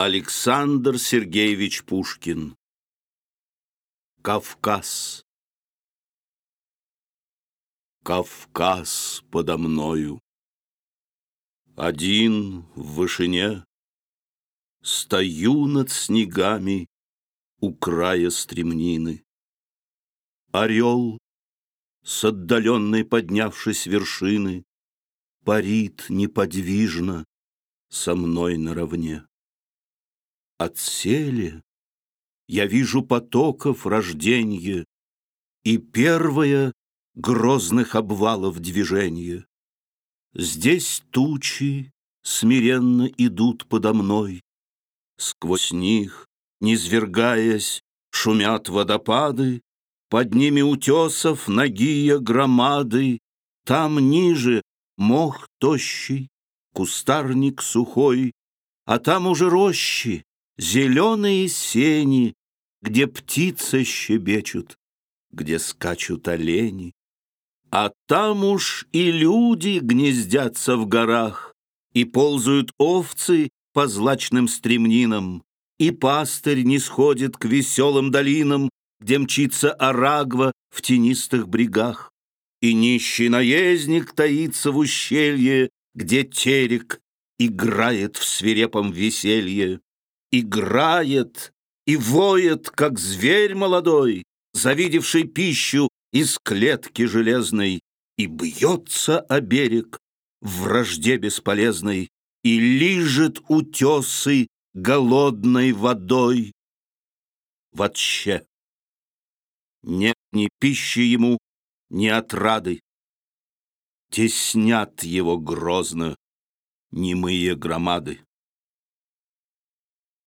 Александр Сергеевич Пушкин Кавказ Кавказ подо мною Один в вышине Стою над снегами У края стремнины. Орел, с отдаленной поднявшись вершины, Парит неподвижно со мной наравне. Отсели я вижу потоков рожденье И первое грозных обвалов движение. Здесь тучи смиренно идут подо мной, Сквозь них, низвергаясь, шумят водопады, Под ними утесов нагие громады, Там ниже мох тощий, кустарник сухой, А там уже рощи, Зеленые сени, где птицы щебечут, где скачут олени. А там уж и люди гнездятся в горах, и ползают овцы по злачным стремнинам, и пастырь не сходит к веселым долинам, где мчится Арагва в тенистых брегах, и нищий наездник таится в ущелье, где терек играет в свирепом веселье играет и воет, как зверь молодой, завидевший пищу из клетки железной, и бьется о берег вражде бесполезной, и лижет утесы голодной водой. Вообще нет ни пищи ему, ни отрады. Теснят его грозно немые громады.